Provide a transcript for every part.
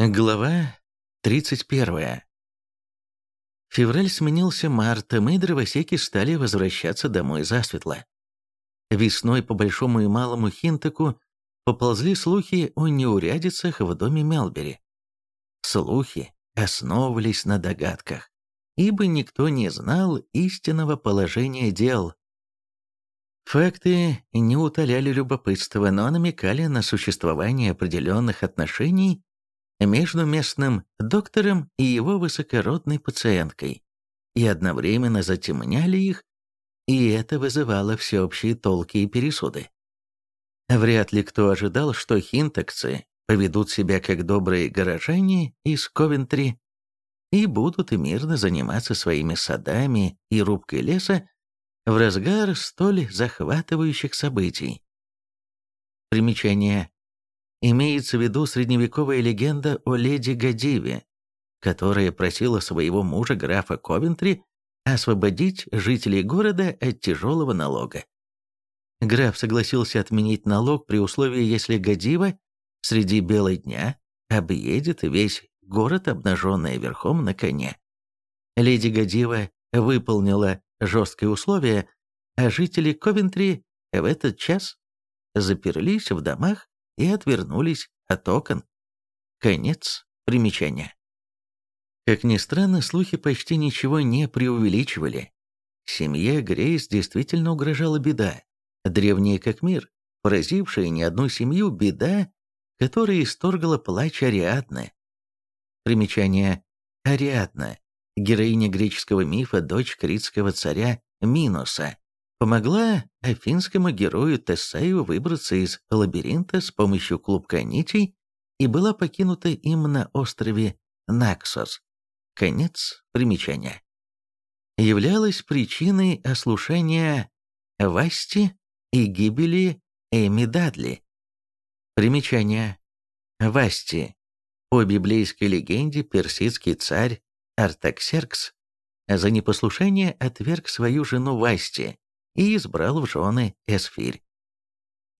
Глава 31. Февраль сменился мартом, и дровосеки стали возвращаться домой засветло. Весной по Большому и Малому Хинтаку поползли слухи о неурядицах в доме Мелбери. Слухи основывались на догадках, ибо никто не знал истинного положения дел. Факты не утоляли любопытство, но намекали на существование определенных отношений между местным доктором и его высокородной пациенткой, и одновременно затемняли их, и это вызывало всеобщие толки и пересуды. Вряд ли кто ожидал, что хинтокцы поведут себя как добрые горожане из Ковентри и будут мирно заниматься своими садами и рубкой леса в разгар столь захватывающих событий. Примечание Имеется в виду средневековая легенда о леди Гадиве, которая просила своего мужа графа Ковентри освободить жителей города от тяжелого налога. Граф согласился отменить налог при условии, если Гадива среди бела дня объедет весь город, обнаженная верхом на коне. Леди Гадива выполнила жесткое условие, а жители Ковентри в этот час заперлись в домах и отвернулись от окон. Конец примечания. Как ни странно, слухи почти ничего не преувеличивали. Семье Грейс действительно угрожала беда, древняя как мир, поразившая не одну семью беда, которая исторгала плач Ариадны. Примечание Ариадна, героиня греческого мифа, дочь критского царя Миноса, помогла афинскому герою Тесею выбраться из лабиринта с помощью клубка нитей и была покинута им на острове Наксос. Конец примечания. Являлась причиной ослушания Васти и гибели Эми Дадли. Примечание. Васти. По библейской легенде персидский царь Артаксеркс за непослушание отверг свою жену Васти, и избрал в жены Эсфирь.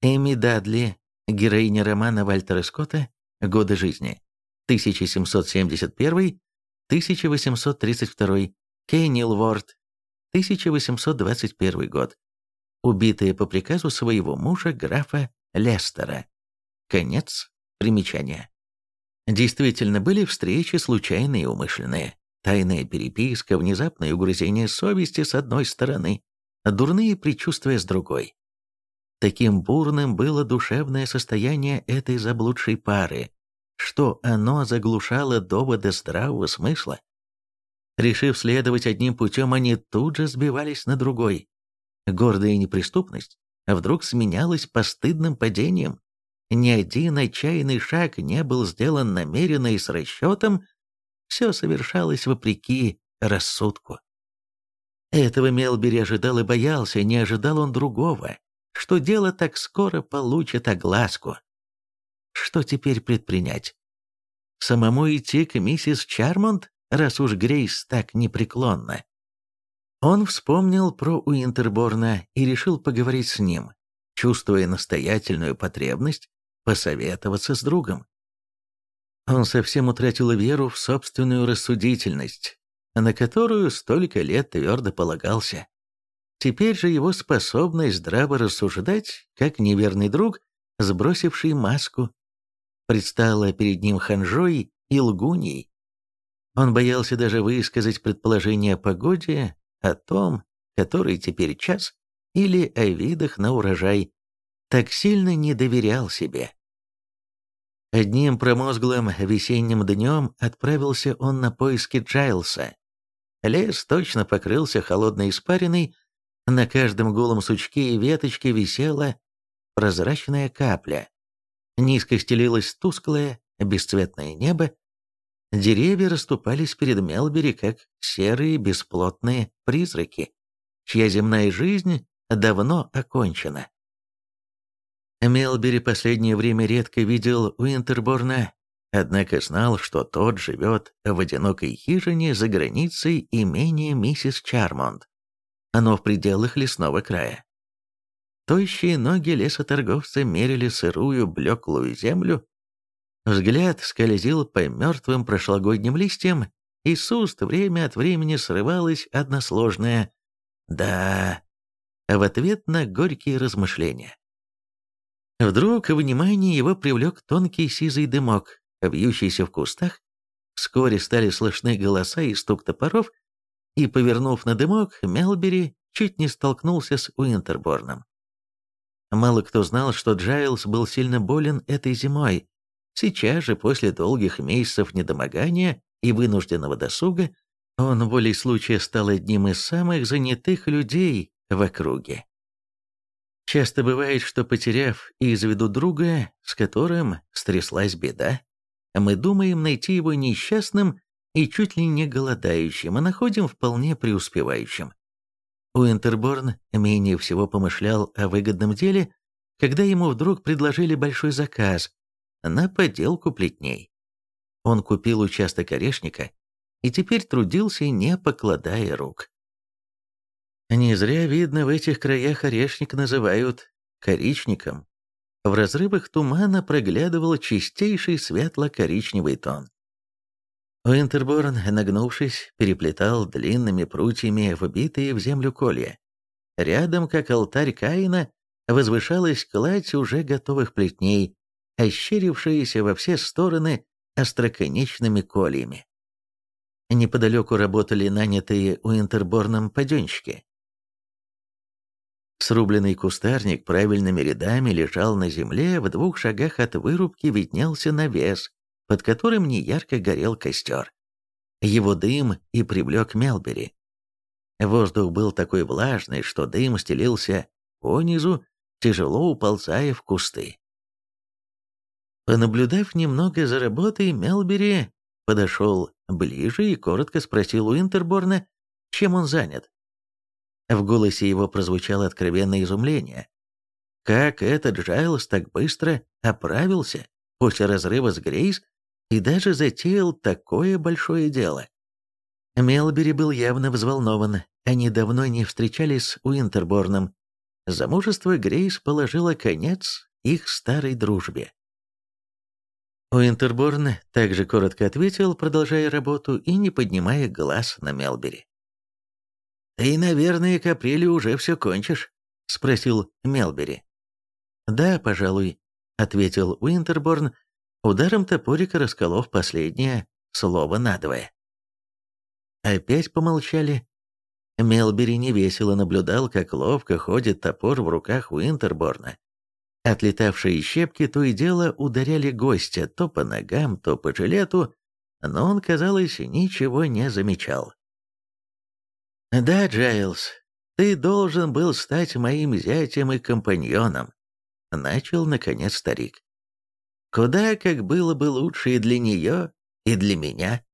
Эми Дадли, героиня романа Вальтера Скотта «Годы жизни», 1771-1832, Кейнил Ворд, 1821 год, убитая по приказу своего мужа графа Лестера. Конец примечания. Действительно, были встречи случайные и умышленные, тайная переписка, внезапное угрызение совести с одной стороны, дурные предчувствия с другой. Таким бурным было душевное состояние этой заблудшей пары, что оно заглушало доводы здравого смысла. Решив следовать одним путем, они тут же сбивались на другой. Гордая неприступность вдруг сменялась постыдным падением. Ни один отчаянный шаг не был сделан намеренно и с расчетом, все совершалось вопреки рассудку. Этого Мелбери ожидал и боялся, не ожидал он другого, что дело так скоро получит огласку. Что теперь предпринять? Самому идти к миссис Чармонт, раз уж Грейс так непреклонна? Он вспомнил про Уинтерборна и решил поговорить с ним, чувствуя настоятельную потребность посоветоваться с другом. Он совсем утратил веру в собственную рассудительность, на которую столько лет твердо полагался. Теперь же его способность здраво рассуждать, как неверный друг, сбросивший маску, предстала перед ним ханжой и лгуней. Он боялся даже высказать предположение о погоде, о том, который теперь час, или о видах на урожай, так сильно не доверял себе. Одним промозглым весенним днем отправился он на поиски Джайлса. Лес точно покрылся холодной испариной, на каждом голом сучке и веточке висела прозрачная капля. Низко стелилось тусклое, бесцветное небо. Деревья расступались перед Мелбери, как серые бесплотные призраки, чья земная жизнь давно окончена. Мелбери последнее время редко видел Уинтерборна, однако знал, что тот живет в одинокой хижине за границей имения миссис Чармонт. Оно в пределах лесного края. Тощие ноги лесоторговца мерили сырую, блеклую землю. Взгляд скользил по мертвым прошлогодним листьям, и с уст время от времени срывалось односложное «да», в ответ на горькие размышления. Вдруг внимание его привлек тонкий сизый дымок, вьющийся в кустах. Вскоре стали слышны голоса и стук топоров, и, повернув на дымок, Мелбери чуть не столкнулся с Уинтерборном. Мало кто знал, что Джайлз был сильно болен этой зимой. Сейчас же, после долгих месяцев недомогания и вынужденного досуга, он волей случая стал одним из самых занятых людей в округе. Часто бывает, что потеряв из виду друга, с которым стряслась беда, мы думаем найти его несчастным и чуть ли не голодающим, а находим вполне преуспевающим. Уинтерборн менее всего помышлял о выгодном деле, когда ему вдруг предложили большой заказ на подделку плетней. Он купил участок орешника и теперь трудился, не покладая рук. Не зря, видно, в этих краях орешник называют коричником. В разрывах тумана проглядывал чистейший светло-коричневый тон. Уинтерборн, нагнувшись, переплетал длинными прутьями вбитые в землю колья. Рядом, как алтарь Каина, возвышалась кладь уже готовых плетней, ощерившаяся во все стороны остроконечными кольями. Неподалеку работали нанятые Уинтерборном паденщики. Срубленный кустарник правильными рядами лежал на земле, в двух шагах от вырубки виднелся навес, под которым неярко горел костер. Его дым и привлек Мелбери. Воздух был такой влажный, что дым стелился понизу, тяжело уползая в кусты. Понаблюдав немного за работой, Мелбери подошел ближе и коротко спросил у Интерборна, чем он занят. В голосе его прозвучало откровенное изумление. Как этот Джайлс так быстро оправился после разрыва с Грейс и даже затеял такое большое дело? Мелбери был явно взволнован. Они давно не встречались с Уинтерборном. Замужество Грейс положило конец их старой дружбе. Уинтерборн также коротко ответил, продолжая работу и не поднимая глаз на Мелбери. «Ты, наверное, к апрелю уже все кончишь?» — спросил Мелбери. «Да, пожалуй», — ответил Уинтерборн, ударом топорика расколов последнее слово надвое. Опять помолчали. Мелбери невесело наблюдал, как ловко ходит топор в руках Уинтерборна. Отлетавшие щепки то и дело ударяли гостя то по ногам, то по жилету, но он, казалось, ничего не замечал. «Да, Джайлз, ты должен был стать моим зятем и компаньоном», — начал, наконец, старик. «Куда как было бы лучше и для нее, и для меня».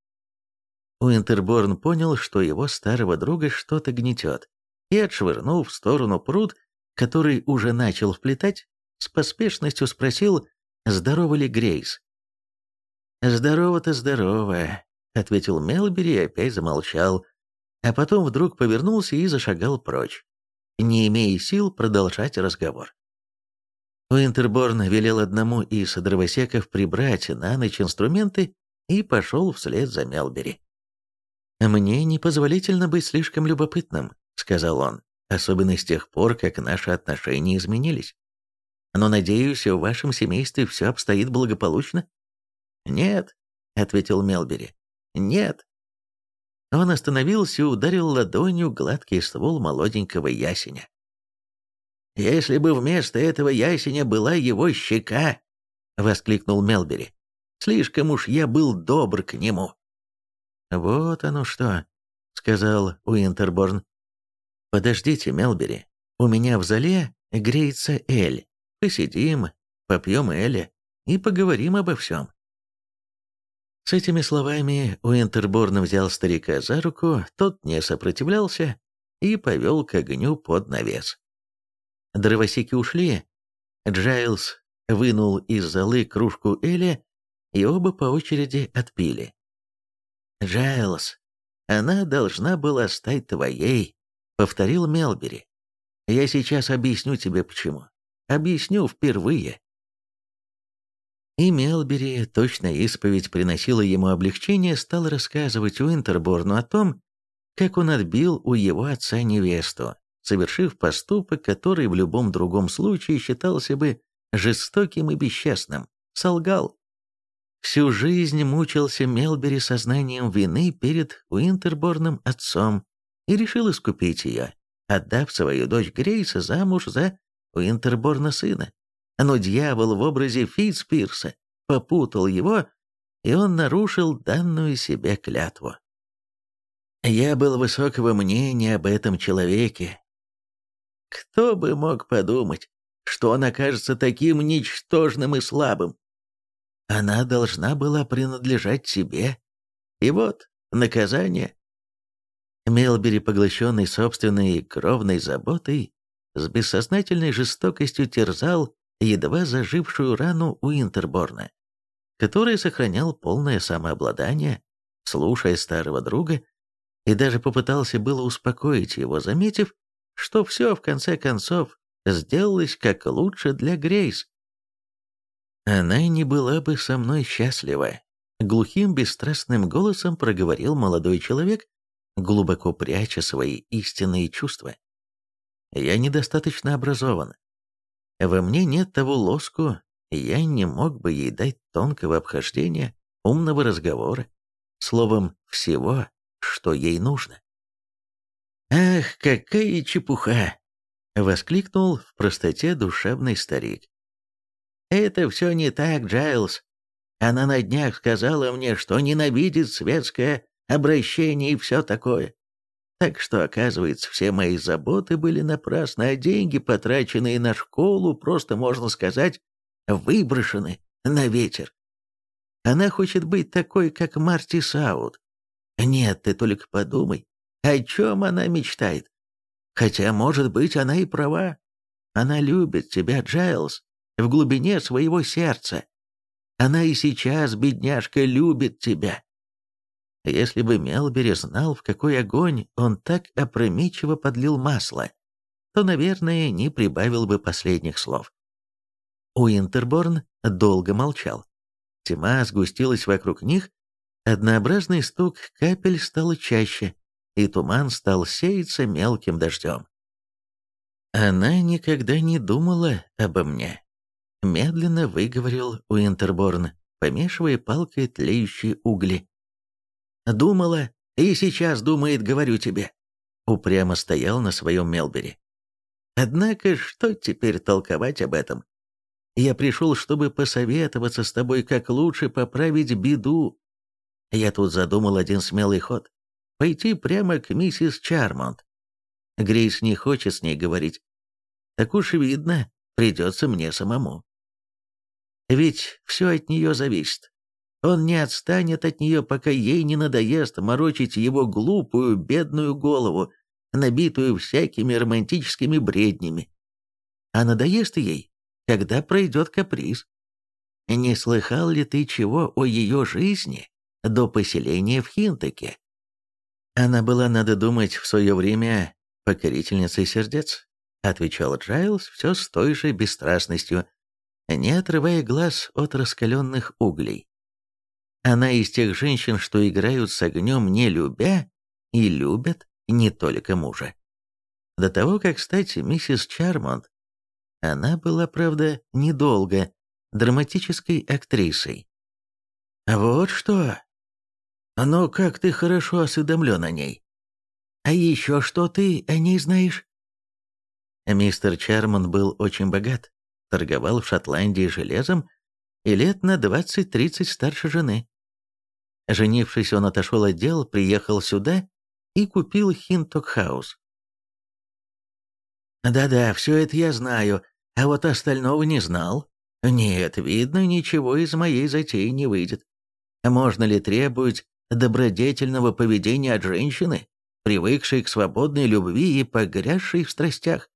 Уинтерборн понял, что его старого друга что-то гнетет, и, отшвырнув в сторону пруд, который уже начал вплетать, с поспешностью спросил, здорова ли Грейс. «Здорово-то здорово», — ответил Мелбери и опять замолчал, а потом вдруг повернулся и зашагал прочь, не имея сил продолжать разговор. Уинтерборн велел одному из дровосеков прибрать на ночь инструменты и пошел вслед за Мелбери. «Мне непозволительно быть слишком любопытным», — сказал он, «особенно с тех пор, как наши отношения изменились. Но, надеюсь, в вашем семействе все обстоит благополучно?» «Нет», — ответил Мелбери, — «нет». Он остановился и ударил ладонью гладкий ствол молоденького ясеня. «Если бы вместо этого ясеня была его щека!» — воскликнул Мелбери. «Слишком уж я был добр к нему». «Вот оно что», — сказал Уинтерборн. «Подождите, Мелбери, у меня в зале греется Эль. Посидим, попьем Эля и поговорим обо всем». С этими словами Уинтерборн взял старика за руку, тот не сопротивлялся и повел к огню под навес. Дровосеки ушли. Джайлз вынул из золы кружку Эля, и оба по очереди отпили. «Джайлз, она должна была стать твоей», — повторил Мелбери. «Я сейчас объясню тебе почему. Объясню впервые». И Мелбери, точно исповедь приносила ему облегчение, стал рассказывать Уинтерборну о том, как он отбил у его отца невесту, совершив поступок, который в любом другом случае считался бы жестоким и бесчестным, солгал. Всю жизнь мучился Мелбери сознанием вины перед Уинтерборном отцом и решил искупить ее, отдав свою дочь Грейса замуж за Уинтерборна сына. Но дьявол в образе Фитцпирса попутал его, и он нарушил данную себе клятву. Я был высокого мнения об этом человеке. Кто бы мог подумать, что он окажется таким ничтожным и слабым? Она должна была принадлежать себе. И вот, наказание. Мелбери, поглощенный собственной кровной заботой, с бессознательной жестокостью терзал едва зажившую рану у Интерборна, который сохранял полное самообладание, слушая старого друга, и даже попытался было успокоить его, заметив, что все, в конце концов, сделалось как лучше для Грейс. «Она не была бы со мной счастлива», — глухим бесстрастным голосом проговорил молодой человек, глубоко пряча свои истинные чувства. «Я недостаточно образован. Во мне нет того лоску, я не мог бы ей дать тонкого обхождения, умного разговора, словом, всего, что ей нужно». «Ах, какая чепуха!» — воскликнул в простоте душевный старик. «Это все не так, Джайлз. Она на днях сказала мне, что ненавидит светское обращение и все такое. Так что, оказывается, все мои заботы были напрасны, а деньги, потраченные на школу, просто, можно сказать, выброшены на ветер. Она хочет быть такой, как Марти Саут. Нет, ты только подумай, о чем она мечтает. Хотя, может быть, она и права. Она любит тебя, Джайлз, в глубине своего сердца. Она и сейчас, бедняжка, любит тебя. Если бы Мелбери знал, в какой огонь он так опрометчиво подлил масло, то, наверное, не прибавил бы последних слов. Уинтерборн долго молчал. Тьма сгустилась вокруг них, однообразный стук капель стал чаще, и туман стал сеяться мелким дождем. Она никогда не думала обо мне. Медленно выговорил Уинтерборн, помешивая палкой тлеющие угли. Думала, и сейчас думает, говорю тебе. Упрямо стоял на своем Мелбери. Однако, что теперь толковать об этом? Я пришел, чтобы посоветоваться с тобой, как лучше поправить беду. Я тут задумал один смелый ход. Пойти прямо к миссис Чармонт. Грейс не хочет с ней говорить. Так уж видно, придется мне самому. Ведь все от нее зависит. Он не отстанет от нее, пока ей не надоест морочить его глупую, бедную голову, набитую всякими романтическими бреднями. А надоест ей, когда пройдет каприз. Не слыхал ли ты чего о ее жизни до поселения в Хинтаке? Она была, надо думать, в свое время покорительницей сердец, отвечал Джайлз все с той же бесстрастностью, не отрывая глаз от раскаленных углей. Она из тех женщин, что играют с огнем не любя и любят не только мужа. До того, как стать миссис Чармонт, она была, правда, недолго драматической актрисой. «Вот что! Ну, как ты хорошо осведомлен о ней! А еще что ты о ней знаешь?» Мистер Чармонт был очень богат, торговал в Шотландии железом и лет на 20-30 старше жены. Женившись, он отошел от дел, приехал сюда и купил Хинток-хаус. «Да-да, все это я знаю, а вот остального не знал. Нет, видно, ничего из моей затеи не выйдет. Можно ли требовать добродетельного поведения от женщины, привыкшей к свободной любви и погрязшей в страстях?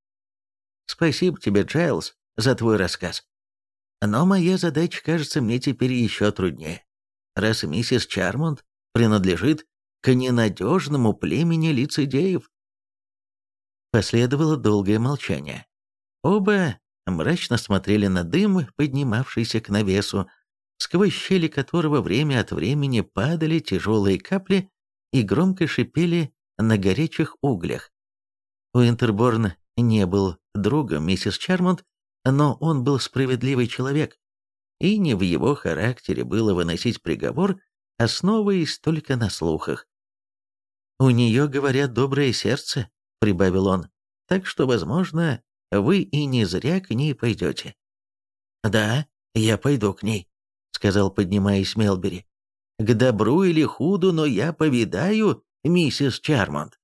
Спасибо тебе, Джайлз, за твой рассказ. Но моя задача кажется мне теперь еще труднее раз миссис Чармонт принадлежит к ненадежному племени лицедеев. Последовало долгое молчание. Оба мрачно смотрели на дым, поднимавшийся к навесу, сквозь щели которого время от времени падали тяжелые капли и громко шипели на горячих углях. Уинтерборн не был другом миссис Чармонт, но он был справедливый человек, и не в его характере было выносить приговор, основываясь только на слухах. «У нее, говорят, доброе сердце», — прибавил он, «так что, возможно, вы и не зря к ней пойдете». «Да, я пойду к ней», — сказал, поднимаясь Мелбери. «К добру или худу, но я повидаю миссис Чармонт».